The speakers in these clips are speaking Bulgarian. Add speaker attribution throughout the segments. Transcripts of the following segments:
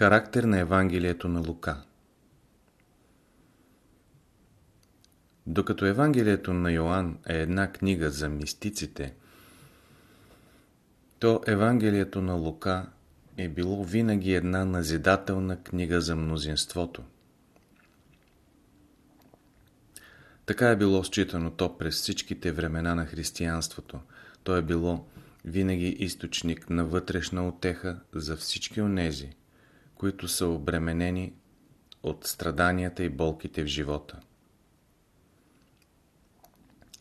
Speaker 1: Характер на Евангелието на Лука Докато Евангелието на Йоанн е една книга за мистиците, то Евангелието на Лука е било винаги една назидателна книга за мнозинството. Така е било считано то през всичките времена на християнството. То е било винаги източник на вътрешна отеха за всички онези, които са обременени от страданията и болките в живота.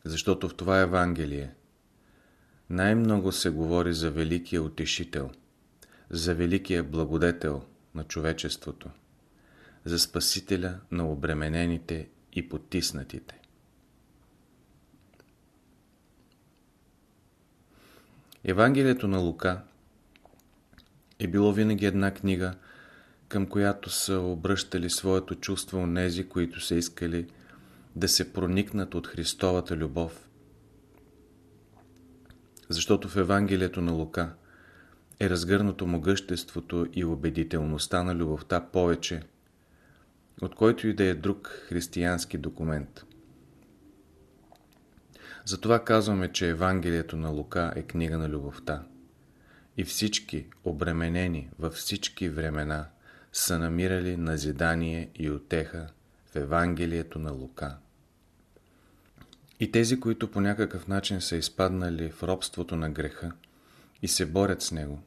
Speaker 1: Защото в това Евангелие най-много се говори за Великия Утешител, за Великия Благодетел на човечеството, за Спасителя на обременените и потиснатите. Евангелието на Лука е било винаги една книга, към която са обръщали своето чувство онези, които са искали да се проникнат от Христовата любов. Защото в Евангелието на Лука е разгърнато могъществото и убедителността на любовта повече, от който и да е друг християнски документ. Затова казваме, че Евангелието на Лука е книга на любовта. И всички, обременени във всички времена, са намирали назидание и отеха в Евангелието на Лука. И тези, които по някакъв начин са изпаднали в робството на греха и се борят с него,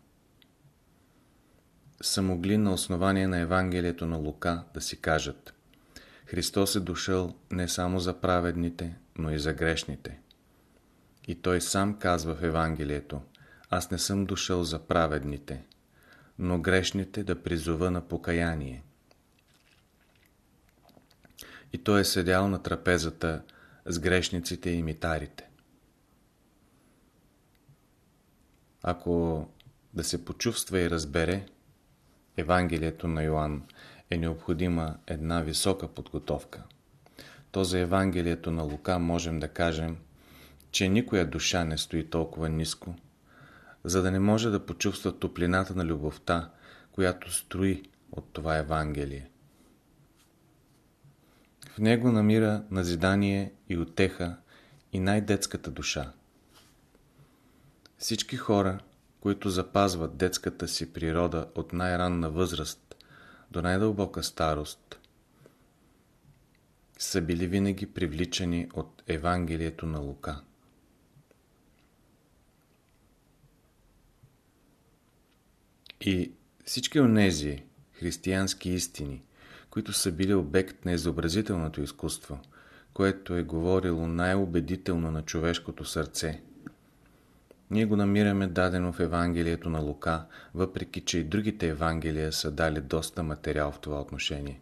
Speaker 1: са могли на основание на Евангелието на Лука да си кажат Христос е дошъл не само за праведните, но и за грешните. И той сам казва в Евангелието Аз не съм дошъл за праведните, но грешните да призова на покаяние. И той е седял на трапезата с грешниците и митарите. Ако да се почувства и разбере Евангелието на Йоанн е необходима една висока подготовка, то за Евангелието на Лука можем да кажем, че никоя душа не стои толкова ниско, за да не може да почувства топлината на любовта, която строи от това Евангелие. В него намира назидание и отеха и най-детската душа. Всички хора, които запазват детската си природа от най-ранна възраст до най-дълбока старост, са били винаги привличани от Евангелието на Лука. И всички онези християнски истини, които са били обект на изобразителното изкуство, което е говорило най-убедително на човешкото сърце. Ние го намираме дадено в Евангелието на Лука, въпреки че и другите Евангелия са дали доста материал в това отношение.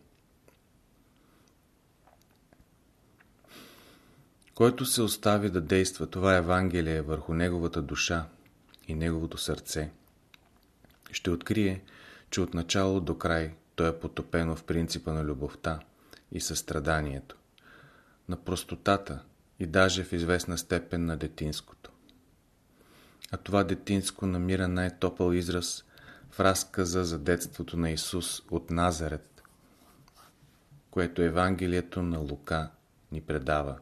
Speaker 1: Който се остави да действа това Евангелие върху неговата душа и неговото сърце, ще открие, че от начало до край то е потопено в принципа на любовта и състраданието, на простотата и даже в известна степен на детинското. А това детинско намира най-топъл израз в разказа за детството на Исус от Назарет, което Евангелието на Лука ни предава.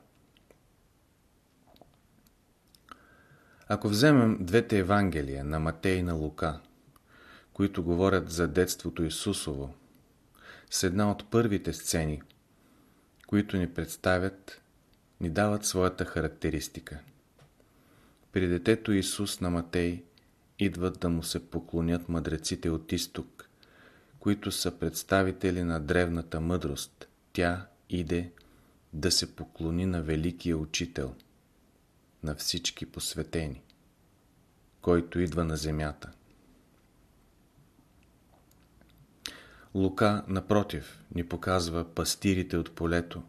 Speaker 1: Ако вземем двете Евангелия на Матей и на Лука, които говорят за детството Исусово, с една от първите сцени, които ни представят, ни дават своята характеристика. При детето Исус на Матей идват да му се поклонят мъдреците от изток, които са представители на древната мъдрост. Тя иде да се поклони на Великия Учител, на всички посветени, който идва на земята. Лука, напротив, ни показва пастирите от полето,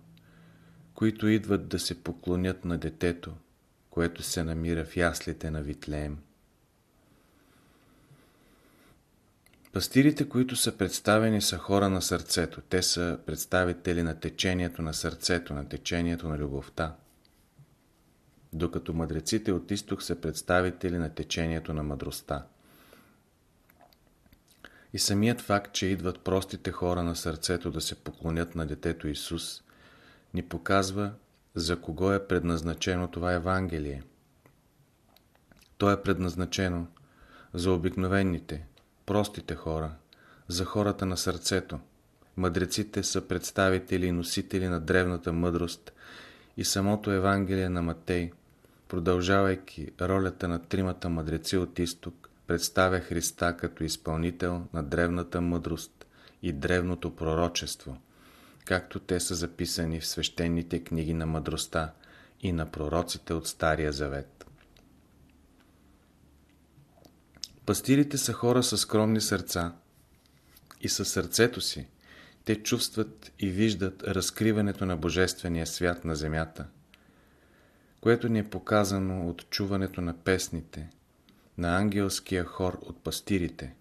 Speaker 1: които идват да се поклонят на детето, което се намира в яслите на Витлеем. Пастирите, които са представени, са хора на сърцето. Те са представители на течението на сърцето, на течението на любовта. Докато мъдреците от изток са представители на течението на мъдростта. И самият факт, че идват простите хора на сърцето да се поклонят на детето Исус, ни показва за кого е предназначено това Евангелие. То е предназначено за обикновените, простите хора, за хората на сърцето. Мъдреците са представители и носители на древната мъдрост и самото Евангелие на Матей, продължавайки ролята на тримата мъдреци от изток, представя Христа като изпълнител на древната мъдрост и древното пророчество, както те са записани в свещените книги на мъдростта и на пророците от Стария Завет. Пастирите са хора с скромни сърца и със сърцето си те чувстват и виждат разкриването на Божествения свят на земята, което ни е показано от чуването на песните, на ангелския хор от пастирите.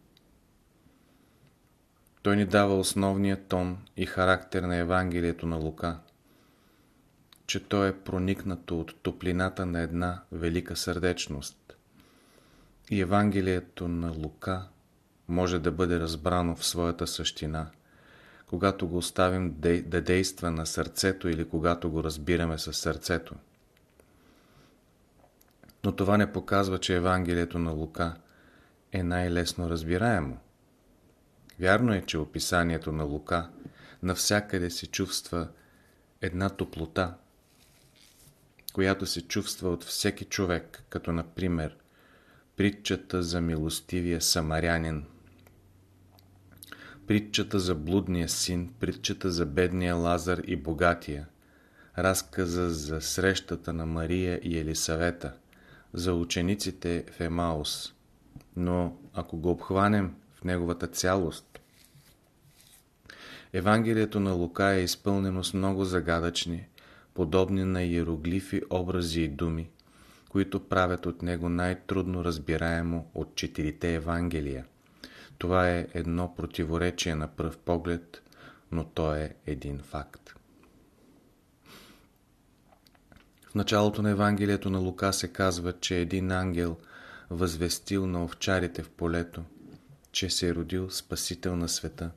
Speaker 1: Той ни дава основния тон и характер на Евангелието на Лука, че то е проникнато от топлината на една велика сърдечност. И Евангелието на Лука може да бъде разбрано в своята същина, когато го оставим да действа на сърцето или когато го разбираме със сърцето. Но това не показва, че Евангелието на Лука е най-лесно разбираемо. Вярно е, че описанието на Лука навсякъде се чувства една топлота, която се чувства от всеки човек, като например притчата за милостивия самарянин, притчата за блудния син, притчата за бедния Лазар и богатия, разказа за срещата на Мария и Елисавета – за учениците в Емаус, но ако го обхванем в неговата цялост, Евангелието на Лука е изпълнено с много загадъчни, подобни на иероглифи образи и думи, които правят от него най-трудно разбираемо от четирите Евангелия. Това е едно противоречие на пръв поглед, но то е един факт. В началото на Евангелието на Лука се казва, че един ангел възвестил на овчарите в полето, че се е родил Спасител на света.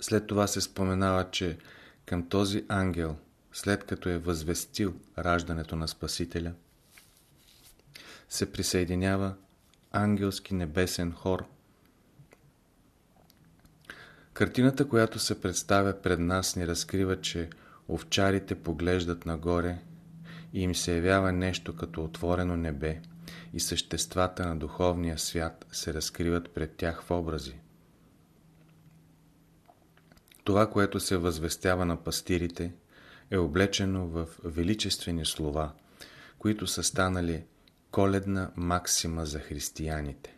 Speaker 1: След това се споменава, че към този ангел, след като е възвестил раждането на Спасителя, се присъединява ангелски небесен хор. Картината, която се представя пред нас, ни разкрива, че овчарите поглеждат нагоре и им се явява нещо като отворено небе и съществата на духовния свят се разкриват пред тях в образи. Това, което се възвестява на пастирите, е облечено в величествени слова, които са станали коледна максима за християните.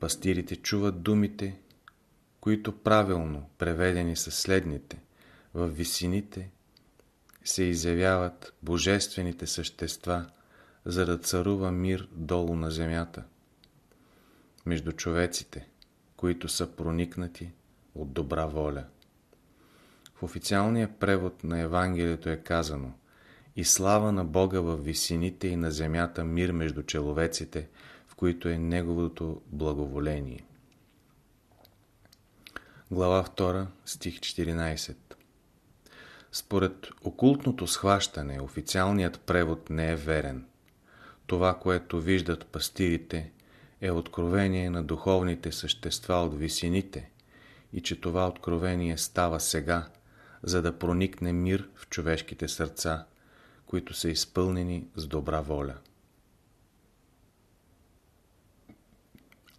Speaker 1: Пастирите чуват думите, които правилно преведени са следните в висините се изявяват божествените същества, за да царува мир долу на земята. Между човеците, които са проникнати от добра воля. В официалния превод на Евангелието е казано и слава на Бога в висините и на земята мир между человеците, в които е Неговото благоволение. Глава 2, стих 14 според окултното схващане, официалният превод не е верен. Това, което виждат пастирите, е откровение на духовните същества от висините и че това откровение става сега, за да проникне мир в човешките сърца, които са изпълнени с добра воля.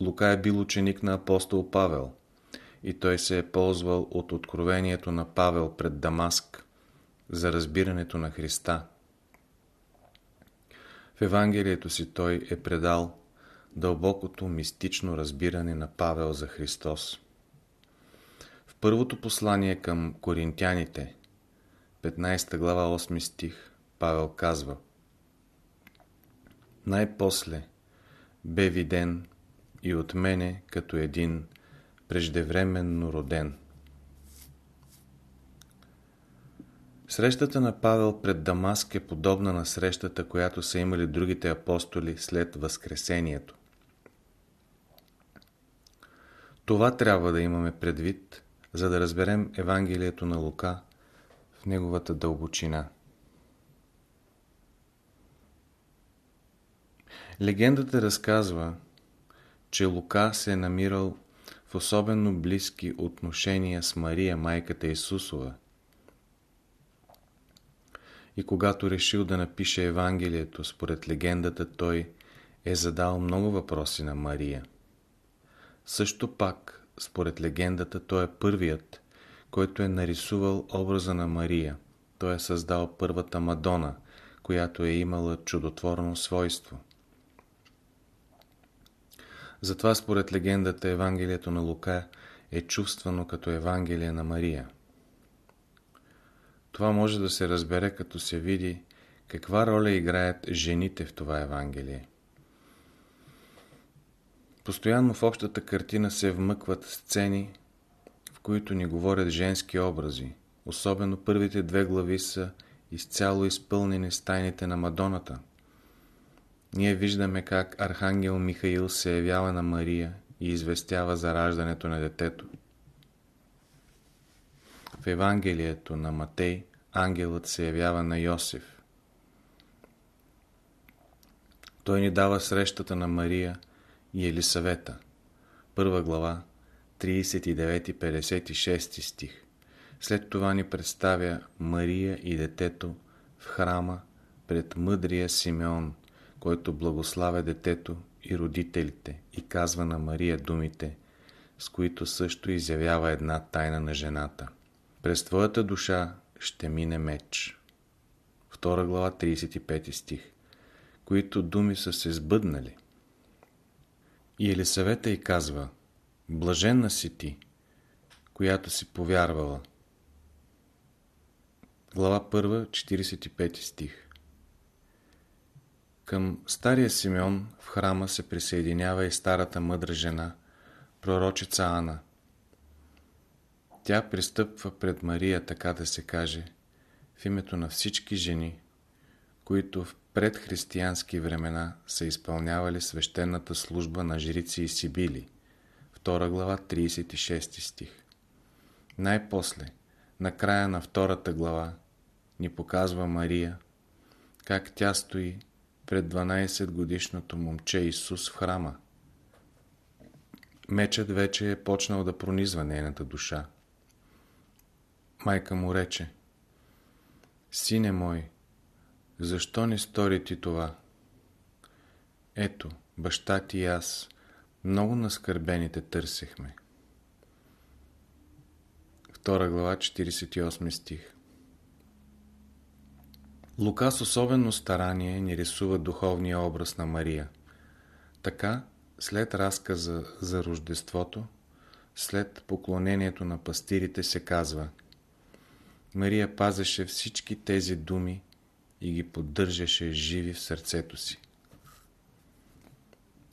Speaker 1: Лука е бил ученик на апостол Павел и той се е ползвал от откровението на Павел пред Дамаск за разбирането на Христа. В Евангелието си той е предал дълбокото мистично разбиране на Павел за Христос. В първото послание към коринтяните, 15 глава 8 стих, Павел казва Най-после бе виден и от мене като един преждевременно роден. Срещата на Павел пред Дамаск е подобна на срещата, която са имали другите апостоли след Възкресението. Това трябва да имаме предвид, за да разберем Евангелието на Лука в неговата дълбочина. Легендата разказва, че Лука се е намирал в особено близки отношения с Мария, майката Исусова. И когато решил да напише Евангелието, според легендата той е задал много въпроси на Мария. Също пак, според легендата, той е първият, който е нарисувал образа на Мария. Той е създал първата Мадона, която е имала чудотворно свойство. Затова според легендата Евангелието на Лука е чувствано като Евангелие на Мария. Това може да се разбере като се види каква роля играят жените в това Евангелие. Постоянно в общата картина се вмъкват сцени, в които ни говорят женски образи. Особено първите две глави са изцяло изпълнени с тайните на Мадоната. Ние виждаме как Архангел Михаил се явява на Мария и известява за раждането на детето. В Евангелието на Матей ангелът се явява на Йосиф. Той ни дава срещата на Мария и Елисавета. Първа глава, 39-56 стих. След това ни представя Мария и детето в храма пред мъдрия Симеон, който благославя детето и родителите и казва на Мария думите, с които също изявява една тайна на жената. През твоята душа ще мине меч. Втора глава, 35 стих. Които думи са се сбъднали. И Елисавета й казва, блаженна си ти, която си повярвала. Глава 1, 45 стих. Към стария Симеон в храма се присъединява и старата мъдра жена, пророчица Ана. Тя пристъпва пред Мария, така да се каже, в името на всички жени, които в предхристиянски времена са изпълнявали свещената служба на жрици и сибили. 2 глава, 36 стих. Най-после, на края на втората глава, ни показва Мария, как тя стои пред 12 годишното момче Исус в храма. Мечът вече е почнал да пронизва нейната душа. Майка му рече, Сине мой, защо не стори ти това? Ето, баща ти и аз, много наскърбените търсехме. Втора глава, 48 стих Лука с особено старание ни рисува духовния образ на Мария. Така, след разказа за Рождеството, след поклонението на пастирите се казва Мария пазеше всички тези думи и ги поддържаше живи в сърцето си.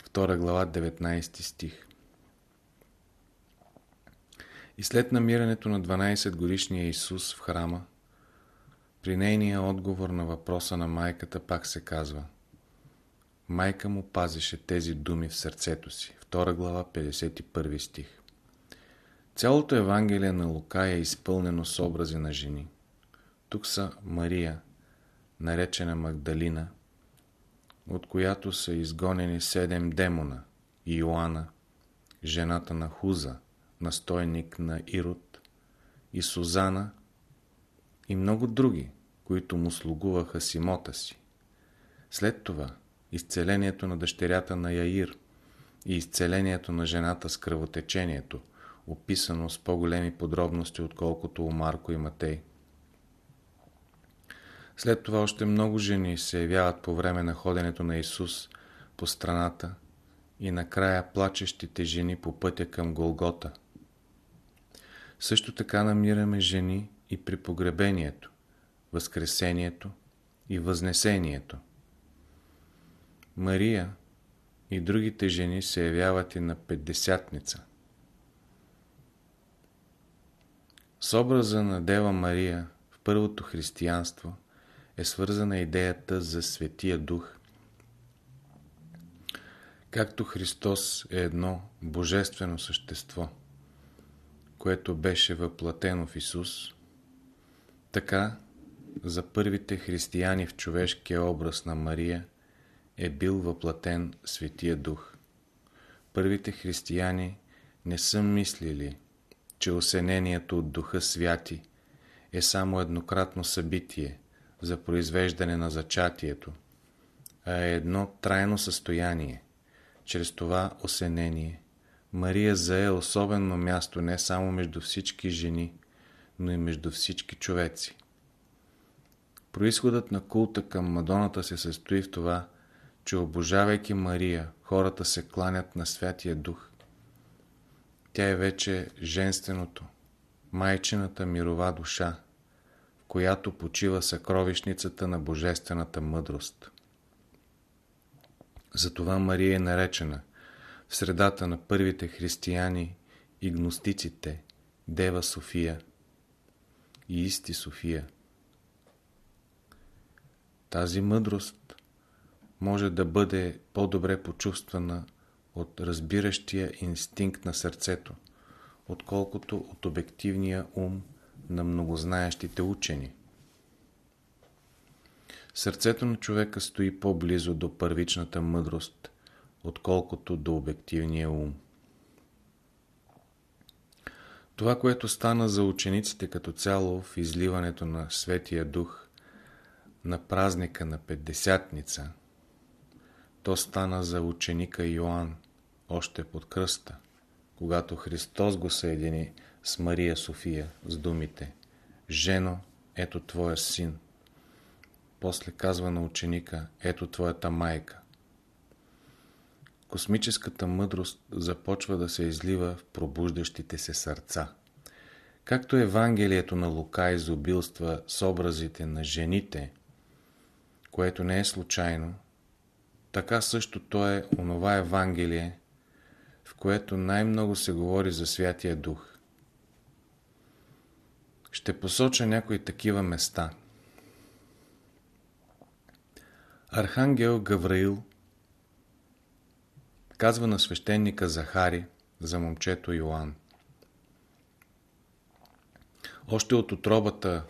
Speaker 1: Втора глава, 19 стих И след намирането на 12 годишния Исус в храма, при нейния отговор на въпроса на майката пак се казва Майка му пазеше тези думи в сърцето си. Втора глава, 51 стих. Цялото Евангелие на Лука е изпълнено с образи на жени. Тук са Мария, наречена Магдалина, от която са изгонени седем демона, и Йоанна, жената на Хуза, настойник на Ирод, и Сузана, и много други, които му слугуваха с имота си. След това изцелението на дъщерята на Яир и изцелението на жената с кръвотечението, описано с по-големи подробности, отколкото у Марко и Матей. След това още много жени се явяват по време на ходенето на Исус по страната и накрая плачещите жени по пътя към Голгота. Също така намираме жени и при погребението, възкресението и възнесението. Мария и другите жени се явяват и на Петдесятница. С образа на Дева Мария в първото християнство е свързана идеята за Светия Дух. Както Христос е едно божествено същество, което беше въплатено в Исус, така за първите християни в човешкия образ на Мария е бил въплатен Светия Дух. Първите християни не са мислили, че осенението от Духа Святи е само еднократно събитие за произвеждане на зачатието, а е едно трайно състояние. Чрез това осенение Мария зае особено място не само между всички жени, но и между всички човеци. Произходът на култа към Мадоната се състои в това, че обожавайки Мария, хората се кланят на Святия Дух. Тя е вече женственото, майчената мирова душа, в която почива съкровищницата на божествената мъдрост. Затова Мария е наречена в средата на първите християни и гностиците Дева София и Исти София. Тази мъдрост може да бъде по-добре почувствана от разбиращия инстинкт на сърцето, отколкото от обективния ум на многознаещите учени. Сърцето на човека стои по-близо до първичната мъдрост, отколкото до обективния ум. Това, което стана за учениците като цяло в изливането на Светия Дух на празника на Петдесятница, то стана за ученика Йоанн, още под кръста, когато Христос го съедини с Мария София с думите «Жено, ето твоя син». После казва на ученика «Ето твоята майка». Космическата мъдрост започва да се излива в пробуждащите се сърца. Както Евангелието на Лука изобилства с образите на жените, което не е случайно, така също то е онова Евангелие, в което най-много се говори за Святия Дух. Ще посоча някои такива места. Архангел Гавраил казва на свещеника Захари за момчето Йоанн. Още от отробата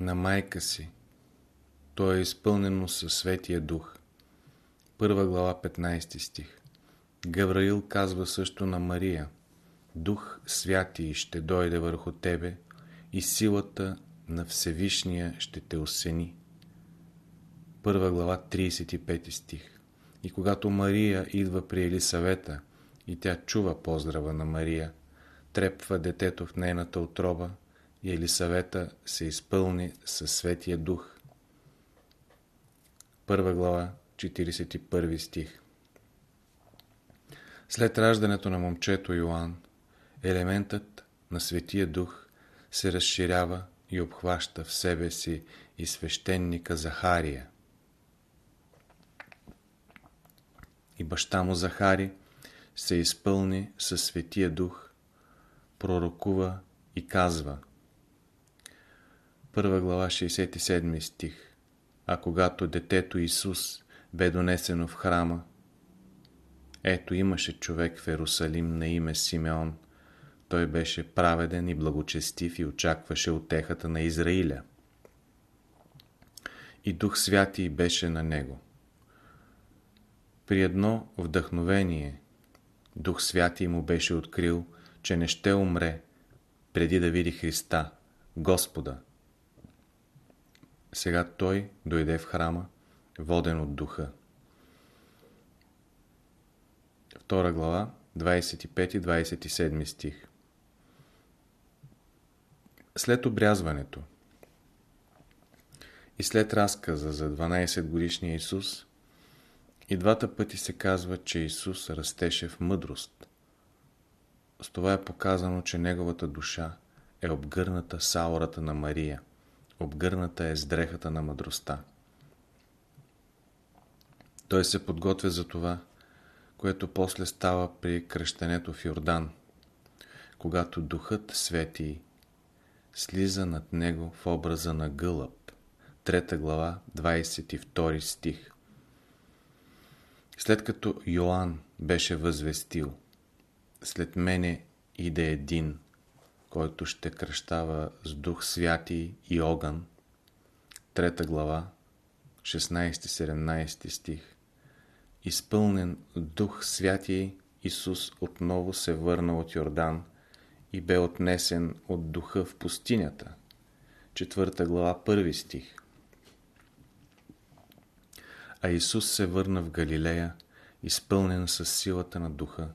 Speaker 1: на майка си, то е изпълнено със Светия Дух. Първа глава 15 стих. Гавраил казва също на Мария Дух Святи ще дойде върху тебе и силата на Всевишния ще те осени. Първа глава 35 стих И когато Мария идва при Елисавета и тя чува поздрава на Мария, трепва детето в нейната отроба и Елисавета се изпълни със Светия Дух. Първа глава 41 стих. След раждането на момчето Йоанн, елементът на Светия Дух се разширява и обхваща в себе си и свещеника Захария. И баща му Захари се изпълни със Светия Дух, пророкува и казва. Първа глава 67 стих А когато детето Исус бе донесено в храма, ето имаше човек в Ерусалим на име Симеон. Той беше праведен и благочестив и очакваше отехата на Израиля. И Дух Святи беше на него. При едно вдъхновение Дух Святи му беше открил, че не ще умре преди да види Христа, Господа. Сега той дойде в храма, воден от Духа. 2 глава, 25-27 стих. След обрязването и след разказа за 12 годишния Исус, и двата пъти се казва, че Исус растеше в мъдрост. С това е показано, че неговата душа е обгърната с аурата на Мария, обгърната е с дрехата на мъдростта. Той се подготвя за това, което после става при кръщането в Йордан, когато Духът Свети слиза над него в образа на гълъб. Трета глава, 22 стих. След като Йоанн беше възвестил след мене иде един, който ще кръщава с дух святи и огън, трета глава, 16-17 стих. Изпълнен дух святи Исус отново се върна от Йордан и бе отнесен от духа в пустинята. Четвърта глава, първи стих. А Исус се върна в Галилея, изпълнен с силата на духа.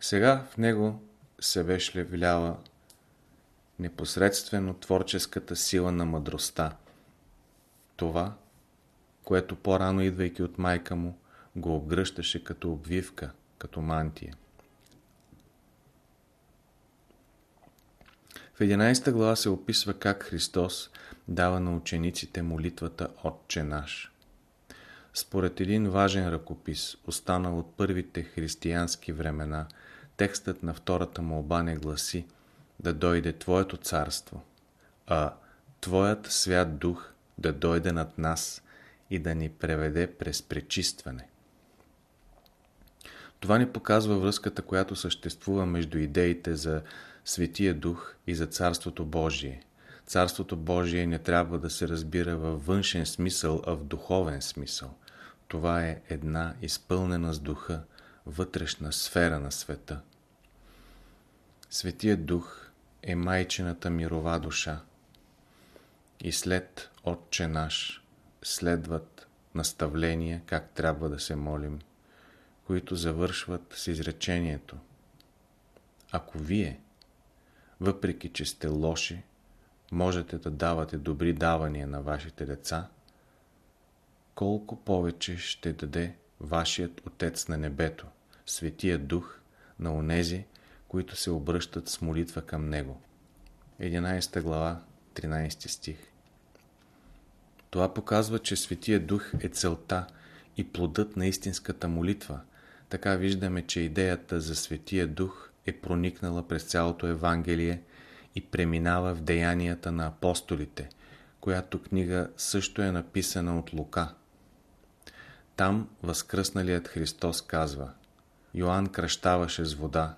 Speaker 1: Сега в него се беше вляла непосредствено творческата сила на мъдростта. Това, което по-рано идвайки от майка му, го обгръщаше като обвивка, като мантия. В 11 глава се описва как Христос дава на учениците молитвата Отче наш. Според един важен ръкопис, останал от първите християнски времена, текстът на втората молба не гласи да дойде Твоето царство, а Твоят свят дух да дойде над нас и да ни преведе през пречистване. Това ни показва връзката, която съществува между идеите за Светия Дух и за Царството Божие. Царството Божие не трябва да се разбира във външен смисъл, а в духовен смисъл. Това е една изпълнена с духа, вътрешна сфера на света. Светия Дух е майчината мирова душа. И след Отче наш следват наставления как трябва да се молим, които завършват с изречението Ако вие, въпреки че сте лоши, можете да давате добри давания на вашите деца, колко повече ще даде вашият Отец на небето, Светия Дух, на онези, които се обръщат с молитва към Него. 11 глава, 13 стих Това показва, че Светия Дух е целта и плодът на истинската молитва. Така виждаме, че идеята за Светия Дух е проникнала през цялото Евангелие и преминава в деянията на апостолите, която книга също е написана от Лука. Там възкръсналият Христос казва Йоанн кръщаваше с вода,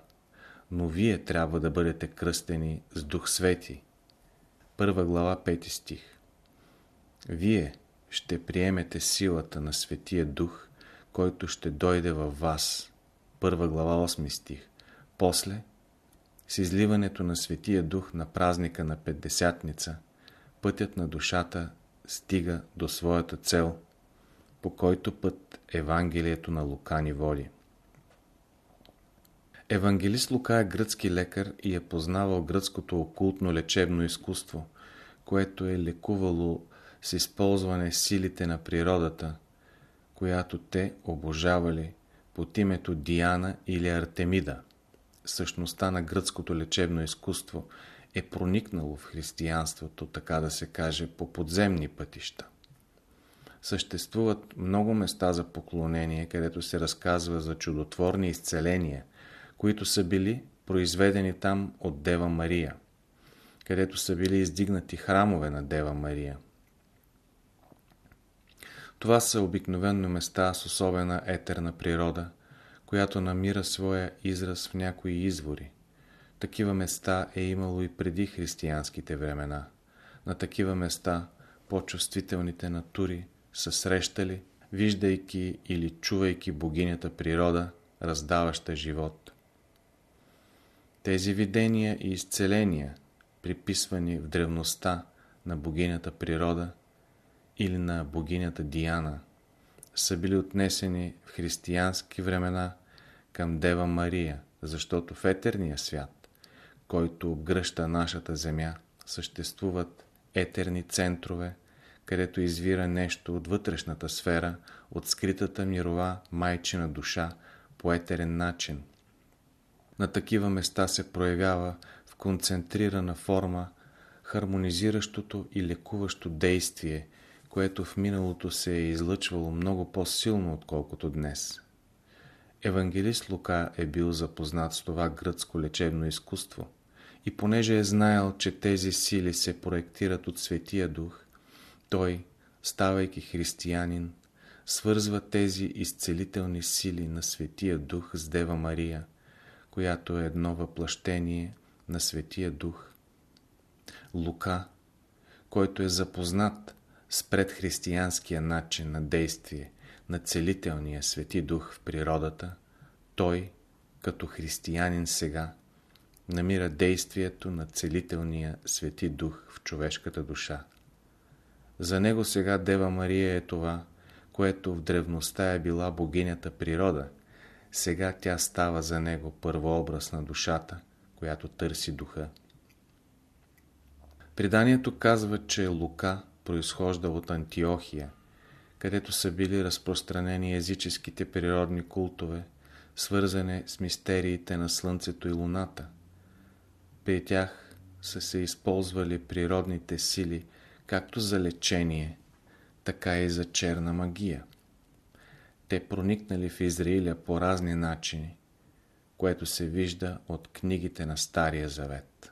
Speaker 1: но вие трябва да бъдете кръстени с Дух Свети. Първа глава, 5 стих Вие ще приемете силата на Светия Дух, който ще дойде във вас. Първа глава, 8 стих После, с изливането на Светия Дух на празника на Петдесятница, пътят на душата стига до своята цел, по който път Евангелието на Лука ни води. Евангелист Лука е гръцки лекар и е познавал гръцкото окултно лечебно изкуство, което е лекувало с използване силите на природата, която те обожавали под името Диана или Артемида. Същността на гръцкото лечебно изкуство е проникнало в християнството, така да се каже, по подземни пътища. Съществуват много места за поклонение, където се разказва за чудотворни изцеления – които са били произведени там от Дева Мария, където са били издигнати храмове на Дева Мария. Това са обикновено места с особена етерна природа, която намира своя израз в някои извори. Такива места е имало и преди християнските времена. На такива места по-чувствителните натури са срещали, виждайки или чувайки богинята природа, раздаваща живот. Тези видения и изцеления, приписвани в древността на богинята природа или на богинята Диана, са били отнесени в християнски времена към Дева Мария, защото в етерния свят, който обгръща нашата земя, съществуват етерни центрове, където извира нещо от вътрешната сфера, от скритата мирова майчина душа по етерен начин – на такива места се проявява в концентрирана форма хармонизиращото и лекуващо действие, което в миналото се е излъчвало много по-силно, отколкото днес. Евангелист Лука е бил запознат с това гръцко лечебно изкуство и понеже е знаел, че тези сили се проектират от Светия Дух, той, ставайки християнин, свързва тези изцелителни сили на Светия Дух с Дева Мария, която е едно въплъщение на Светия Дух. Лука, който е запознат с предхристиянския начин на действие на целителния Свети Дух в природата, той, като християнин сега, намира действието на целителния Свети Дух в човешката душа. За него сега Дева Мария е това, което в древността е била богинята природа, сега тя става за него първообраз на душата, която търси духа. Приданието казва, че Лука произхожда от Антиохия, където са били разпространени езическите природни култове, свързани с мистериите на Слънцето и Луната. При тях са се използвали природните сили както за лечение, така и за черна магия. Те проникнали в Израиля по разни начини, което се вижда от книгите на Стария Завет.